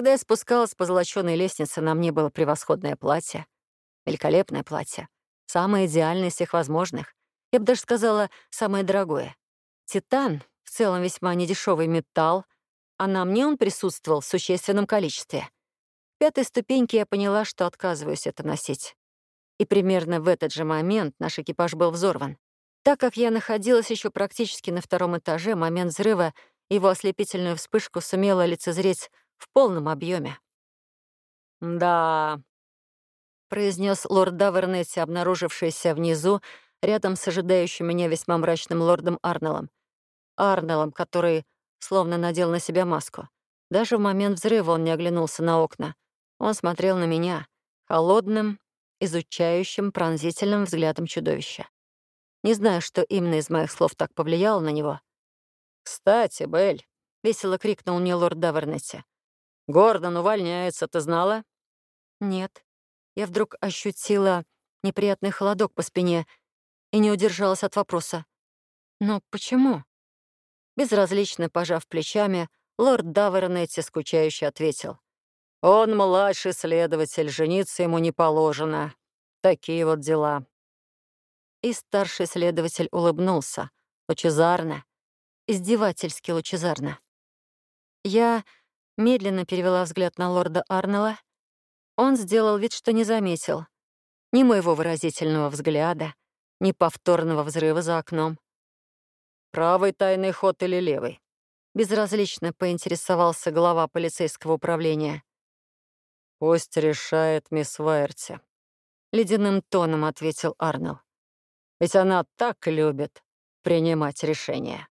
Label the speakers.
Speaker 1: Когда я спускалась по золочёной лестнице, на мне было превосходное платье. Великолепное платье. Самое идеальное из всех возможных. Я бы даже сказала, самое дорогое. Титан — в целом весьма недешевый металл, а на мне он присутствовал в существенном количестве. В пятой ступеньке я поняла, что отказываюсь это носить. И примерно в этот же момент наш экипаж был взорван. Так как я находилась еще практически на втором этаже, момент взрыва его ослепительную вспышку сумела лицезреть в полном объеме. «Да», — произнес лорд Давернетти, обнаружившийся внизу, рядом с ожидающим меня весьма мрачным лордом Арнеллом. Арнеллом, который словно надел на себя маску. Даже в момент взрыва он не оглянулся на окна. Он смотрел на меня холодным, изучающим, пронзительным взглядом чудовища. Не знаю, что именно из моих слов так повлияло на него. «Кстати, Белль», — весело крикнул мне лорд Давернетти, «Гордон увольняется, ты знала?» «Нет». Я вдруг ощутила неприятный холодок по спине и не удержалась от вопроса. «Но почему?» Безразлично пожав плечами, лорд Давернетти скучающе ответил. «Он младший следователь, жениться ему не положено. Такие вот дела». И старший следователь улыбнулся, лучезарно, издевательски лучезарно. Я медленно перевела взгляд на лорда Арнелла. Он сделал вид, что не заметил ни моего выразительного взгляда, ни повторного взрыва за окном. «Правый тайный ход или левый?» Безразлично поинтересовался глава полицейского управления. «Пусть решает мисс Вайерти», — ледяным тоном ответил Арнелл. «Ведь она так любит принимать решения».